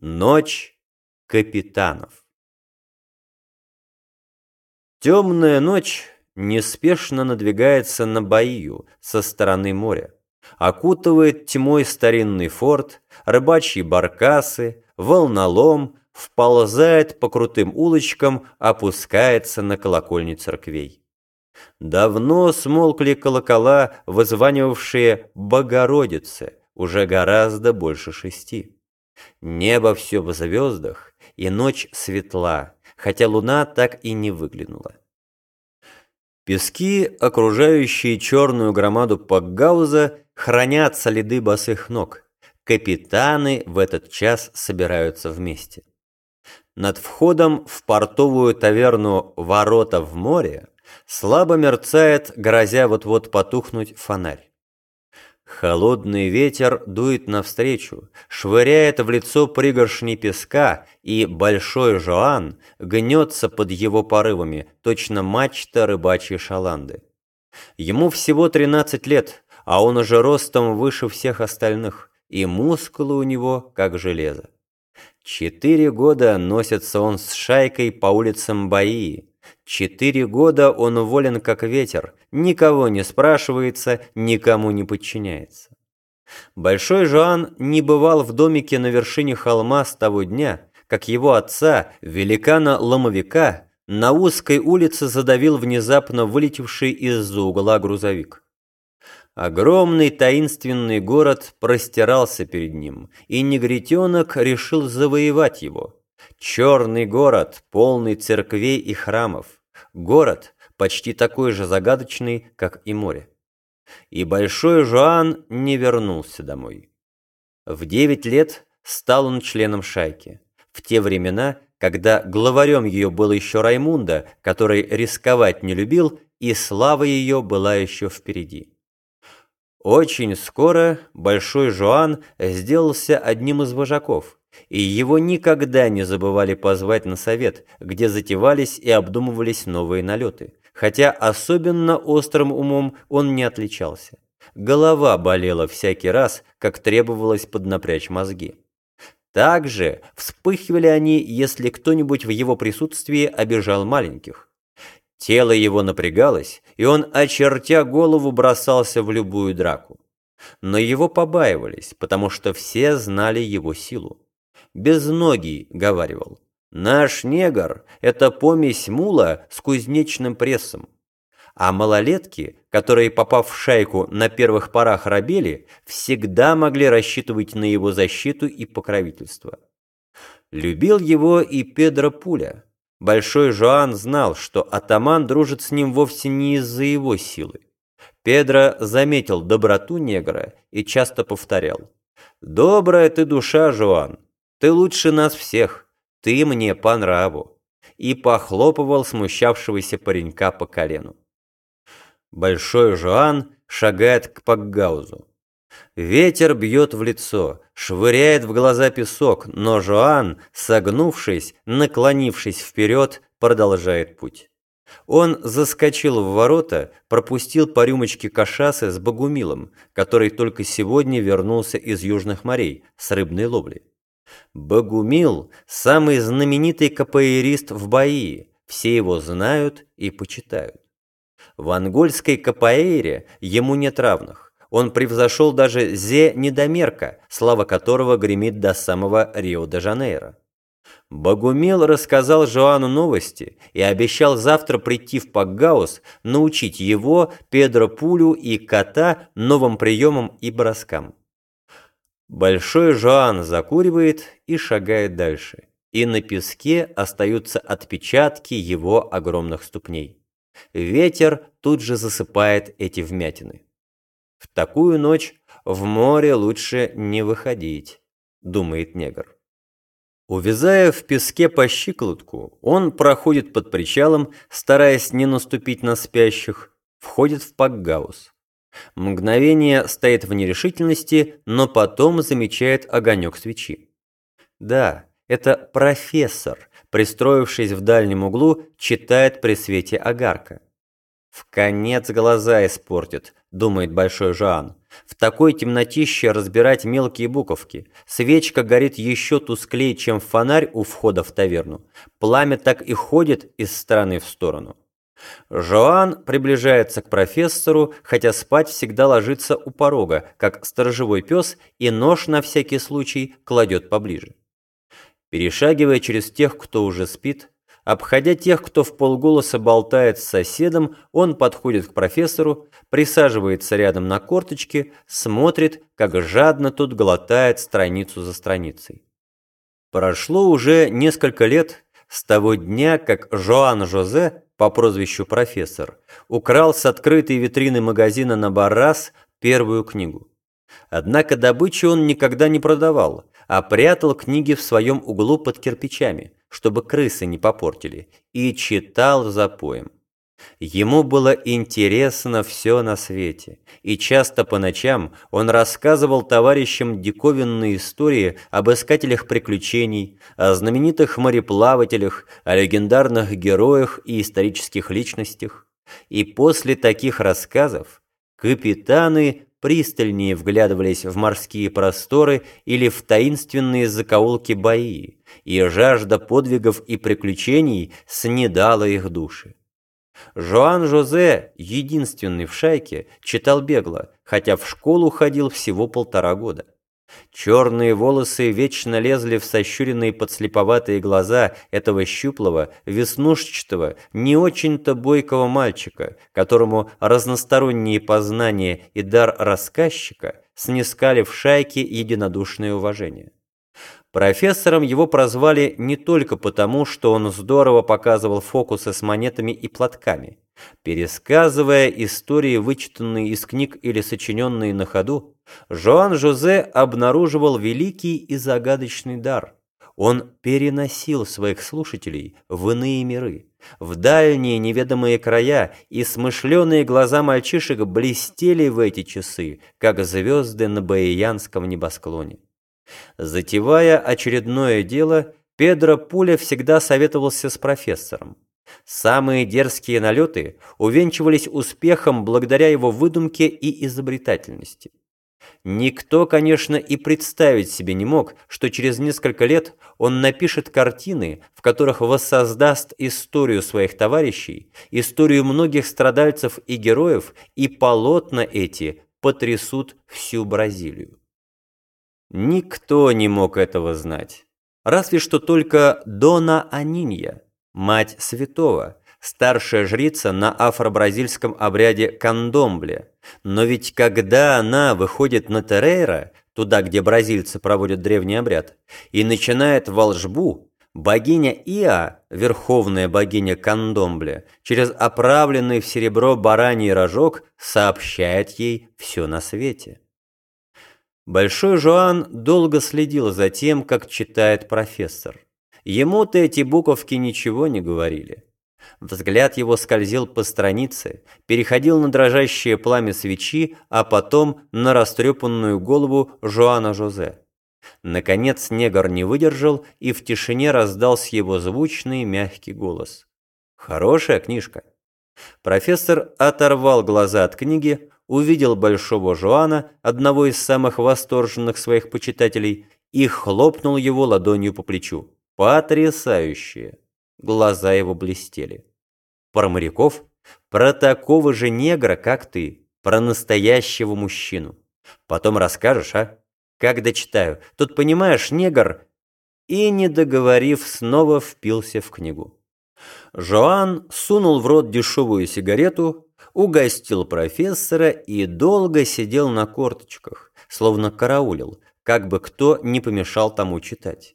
Ночь капитанов. Темная ночь неспешно надвигается на Баию со стороны моря, окутывает тьмой старинный форт, рыбачьи баркасы, волнолом, вползает по крутым улочкам, опускается на колокольни церквей. Давно смолкли колокола, вызванивавшие Богородице, уже гораздо больше шести. Небо все в звездах, и ночь светла, хотя луна так и не выглянула. Пески, окружающие черную громаду Пакгауза, хранят следы босых ног. Капитаны в этот час собираются вместе. Над входом в портовую таверну «Ворота в море» слабо мерцает, грозя вот-вот потухнуть фонарь. Холодный ветер дует навстречу, швыряет в лицо пригоршни песка, и большой Жоан гнется под его порывами, точно мачта рыбачьей шаланды. Ему всего 13 лет, а он уже ростом выше всех остальных, и мускулы у него как железо. Четыре года носится он с шайкой по улицам Баии, Четыре года он уволен как ветер, никого не спрашивается, никому не подчиняется. Большой Жоан не бывал в домике на вершине холма с того дня, как его отца, великана-ломовика, на узкой улице задавил внезапно вылетевший из-за угла грузовик. Огромный таинственный город простирался перед ним, и негритенок решил завоевать его. Черный город, полный церквей и храмов. Город почти такой же загадочный, как и море. И Большой Жоан не вернулся домой. В девять лет стал он членом шайки. В те времена, когда главарем ее был еще Раймунда, который рисковать не любил, и слава ее была еще впереди. Очень скоро Большой Жоан сделался одним из вожаков – и его никогда не забывали позвать на совет, где затевались и обдумывались новые налеты, хотя особенно острым умом он не отличался. Голова болела всякий раз, как требовалось поднапрячь мозги. Также вспыхивали они, если кто-нибудь в его присутствии обижал маленьких. Тело его напрягалось, и он, очертя голову, бросался в любую драку. Но его побаивались, потому что все знали его силу безногий говаривал. Наш негр – это помесь мула с кузнечным прессом. А малолетки, которые, попав в шайку, на первых порах рабели, всегда могли рассчитывать на его защиту и покровительство. Любил его и Педро Пуля. Большой Жоан знал, что атаман дружит с ним вовсе не из-за его силы. Педро заметил доброту негра и часто повторял. «Добрая ты душа, Жоан, ты лучше нас всех, ты мне по нраву!» И похлопывал смущавшегося паренька по колену. Большой Жоан шагает к Пакгаузу. Ветер бьет в лицо, швыряет в глаза песок, но Жоан, согнувшись, наклонившись вперед, продолжает путь. Он заскочил в ворота, пропустил по рюмочке кашасы с Богумилом, который только сегодня вернулся из южных морей с рыбной ловли. Богумил – самый знаменитый капоэрист в Баии, все его знают и почитают. В ангольской капоэйре ему нет равных. Он превзошел даже Зе Недомерка, слава которого гремит до самого Рио-де-Жанейро. Богумил рассказал Жоану новости и обещал завтра прийти в Пакгаус, научить его, Педро Пулю и кота новым приемам и броскам. Большой Жоан закуривает и шагает дальше, и на песке остаются отпечатки его огромных ступней. Ветер тут же засыпает эти вмятины. В такую ночь в море лучше не выходить, думает негр. Увязая в песке по щиколотку, он проходит под причалом, стараясь не наступить на спящих, входит в пакгаус. Мгновение стоит в нерешительности, но потом замечает огонек свечи. Да, это профессор, пристроившись в дальнем углу, читает при свете огарка. В конец глаза испортит, думает Большой Жоан. В такой темнотище разбирать мелкие буковки. Свечка горит еще тусклее, чем фонарь у входа в таверну. Пламя так и ходит из стороны в сторону. Жоан приближается к профессору, хотя спать всегда ложится у порога, как сторожевой пес, и нож на всякий случай кладет поближе. Перешагивая через тех, кто уже спит, обходя тех, кто в полголоса болтает с соседом, он подходит к профессору, присаживается рядом на корточке, смотрит, как жадно тот глотает страницу за страницей. Прошло уже несколько лет с того дня, как Жоан Жозе по прозвищу «Профессор» украл с открытой витрины магазина на Баррас первую книгу. Однако добычу он никогда не продавал, а прятал книги в своем углу под кирпичами, чтобы крысы не попортили, и читал за поем. Ему было интересно все на свете, и часто по ночам он рассказывал товарищам диковинные истории об искателях приключений, о знаменитых мореплавателях, о легендарных героях и исторических личностях. И после таких рассказов капитаны пристальнее вглядывались в морские просторы или в таинственные закоулки бои, и жажда подвигов и приключений снедала их души. Жоан Жозе, единственный в шайке, читал бегло, хотя в школу ходил всего полтора года. Черные волосы вечно лезли в сощуренные подслеповатые глаза этого щуплого, веснушчатого, не очень-то бойкого мальчика, которому разносторонние познания и дар рассказчика снискали в шайке единодушное уважение. Профессором его прозвали не только потому, что он здорово показывал фокусы с монетами и платками. Пересказывая истории, вычитанные из книг или сочиненные на ходу, Жоан Жозе обнаруживал великий и загадочный дар. Он переносил своих слушателей в иные миры, в дальние неведомые края, и смышленые глаза мальчишек блестели в эти часы, как звезды на Баиянском небосклоне. Затевая очередное дело, Педро Пуля всегда советовался с профессором. Самые дерзкие налеты увенчивались успехом благодаря его выдумке и изобретательности. Никто, конечно, и представить себе не мог, что через несколько лет он напишет картины, в которых воссоздаст историю своих товарищей, историю многих страдальцев и героев, и полотна эти потрясут всю Бразилию. Никто не мог этого знать. Разве что только Дона Анинья, мать святого, старшая жрица на афро-бразильском обряде кандомбле. Но ведь когда она выходит на Терейра, туда, где бразильцы проводят древний обряд, и начинает волжбу, богиня Иа, верховная богиня кандомбле, через оправленный в серебро бараний рожок сообщает ей все на свете. Большой Жоан долго следил за тем, как читает профессор. Ему-то эти буковки ничего не говорили. Взгляд его скользил по странице, переходил на дрожащее пламя свечи, а потом на растрепанную голову Жоана Жозе. Наконец негр не выдержал, и в тишине раздался его звучный мягкий голос. «Хорошая книжка». Профессор оторвал глаза от книги, увидел Большого Жуана, одного из самых восторженных своих почитателей, и хлопнул его ладонью по плечу. Потрясающе! Глаза его блестели. Про моряков? Про такого же негра, как ты. Про настоящего мужчину. Потом расскажешь, а? Как дочитаю. Тут, понимаешь, негр... И, не договорив, снова впился в книгу. Жоан сунул в рот дешевую сигарету, угостил профессора и долго сидел на корточках, словно караулил, как бы кто не помешал тому читать.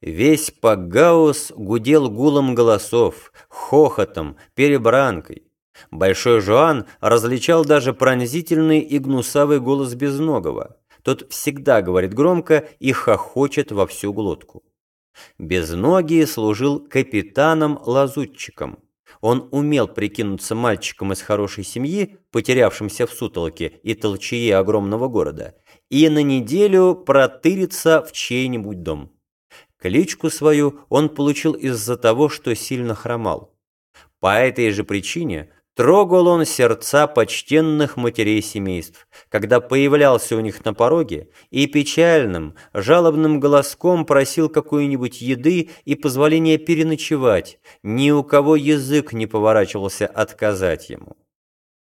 Весь Пагаус гудел гулом голосов, хохотом, перебранкой. Большой Жоан различал даже пронзительный и гнусавый голос Безногого. Тот всегда говорит громко и хохочет во всю глотку. Безногий служил капитаном-лазутчиком. Он умел прикинуться мальчиком из хорошей семьи, потерявшимся в сутолке и толчее огромного города, и на неделю протыриться в чей-нибудь дом. Кличку свою он получил из-за того, что сильно хромал. По этой же причине Трогал он сердца почтенных матерей семейств, когда появлялся у них на пороге и печальным, жалобным голоском просил какой-нибудь еды и позволения переночевать, ни у кого язык не поворачивался отказать ему.